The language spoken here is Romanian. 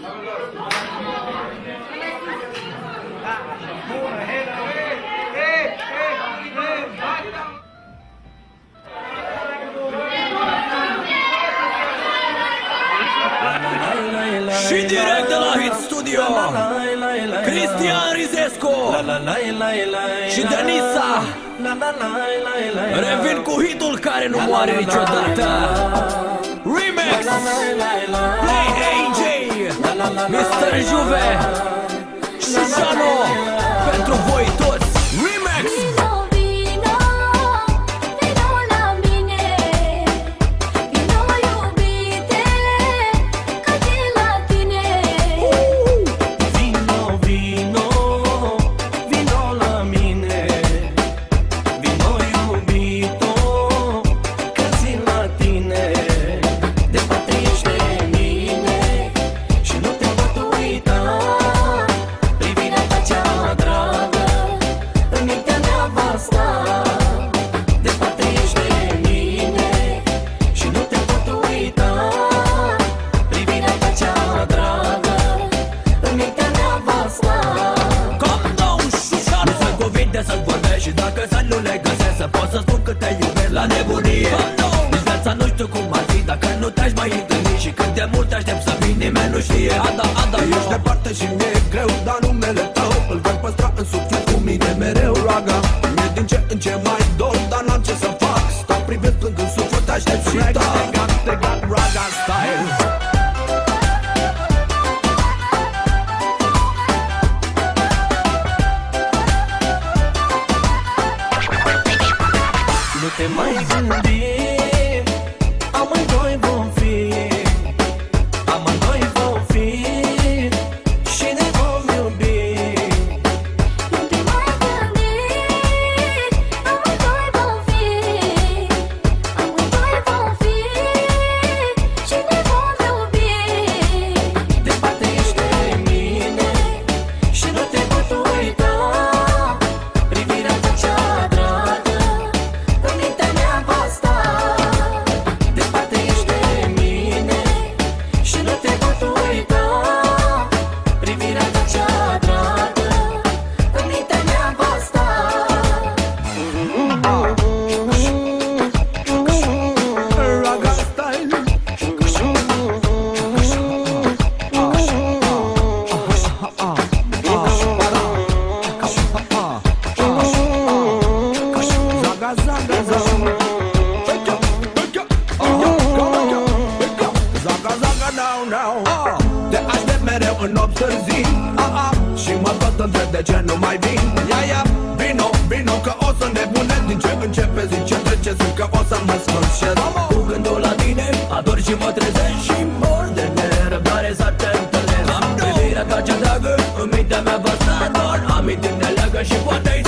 Și direct de la Hit Studio Cristian Rizescu Și Denisa. Revin cu hitul care nu moare niciodată. Remix Juve Și Jano Pentru voi toți la nebunie Nici viața nu știu cum ar fi Dacă nu te-aș mai întâlni. Și cât de mult aștept să vin Nimeni nu știe. Ada, ada, Ești departe și mi-e greu Dar numele tău îl voi păstra în suflet Cu mine mereu raga. Mi-e din ce în ce mai dor Dar n-am ce să fac. Stau privesc plângând suflet Aștept și te mai gândi. Amândoi vom zaga, now, now Te aștept mereu în 8 târzii ah, ah. Și mă tot întreb de ce nu mai vin. Ia, ia, vino, vino Că o să nebunesc din ce începe zi ce trece Zic că o să mă sfârșesc. Cu gândul la tine Ador și mă trezesc. Și mor de nerăbdare să te întâlnesc. Privirea ta cea dragă În mintea mea vă sta doar Amintiri ne leagă și poate-i